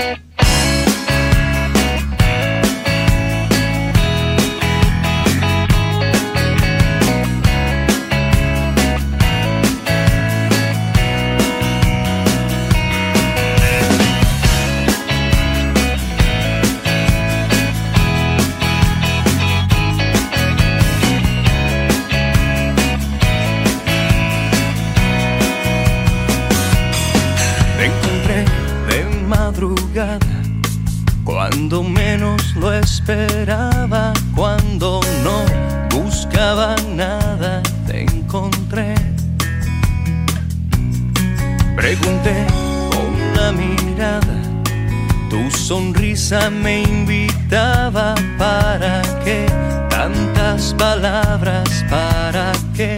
Te cuando menos lo esperaba, cuando no buscaba nada, te encontré. Pregunté con la mirada, tu sonrisa me invitaba, ¿para qué? Tantas palabras, ¿para qué?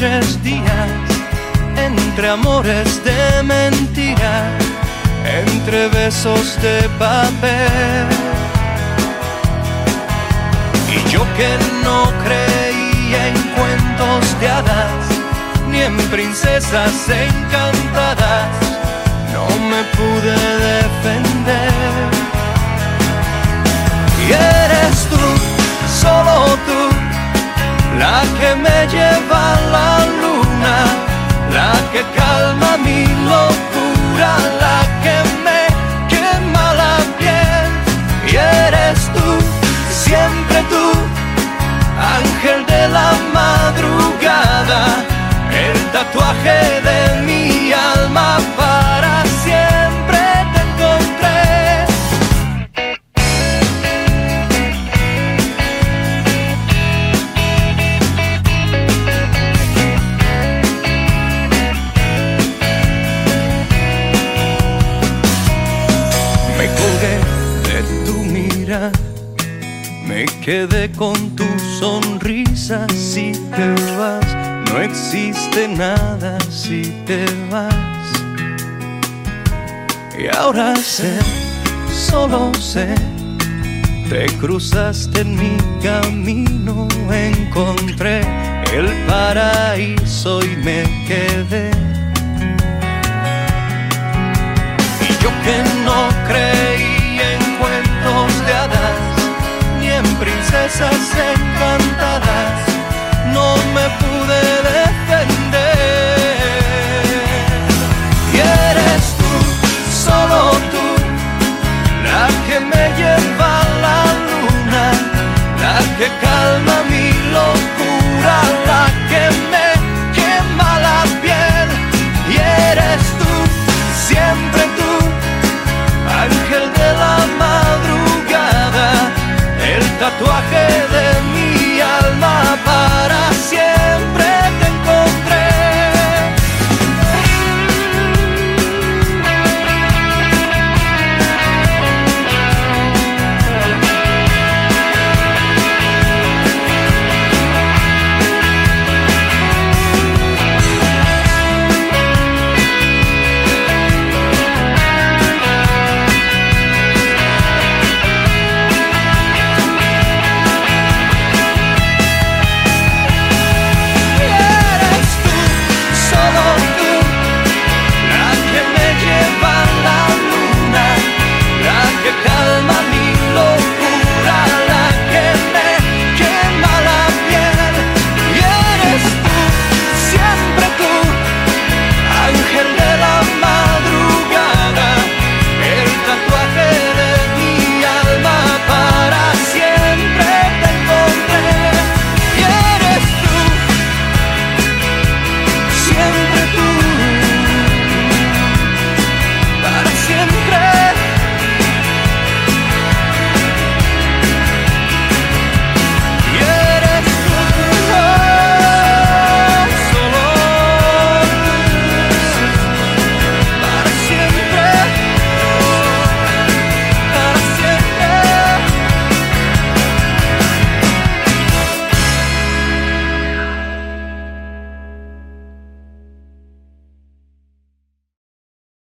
Días, entre amores de mentira, entre besos de papel. Y yo que no creía en cuentos de hadas, ni en princesas encantadas, no me pude defender. Me colgué de tu mirada, me quedé con tu sonrisa. Si te vas, no existe nada si te vas. Y ahora sé, solo sé, te cruzaste en mi camino, encontré el paraíso y me quedé. promesas encantadas no me pude defender. Y eres tú, solo tú, la que me lleva a la luna, la que calma Tatuaje de